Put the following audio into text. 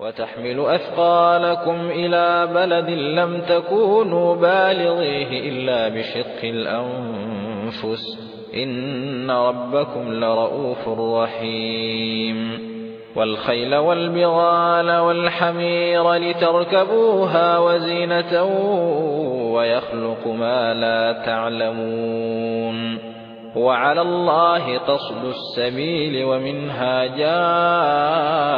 وتحمل أثقالكم إلى بلد لم تكونوا بالغيه إلا بشق الأنفس. إن ربكم لرؤوف رحيم. والخيل والبغال والحمير لتركبوها وزينة ويخلق ما لا تعلمون. وعلى الله قصد السبيل ومنها جائر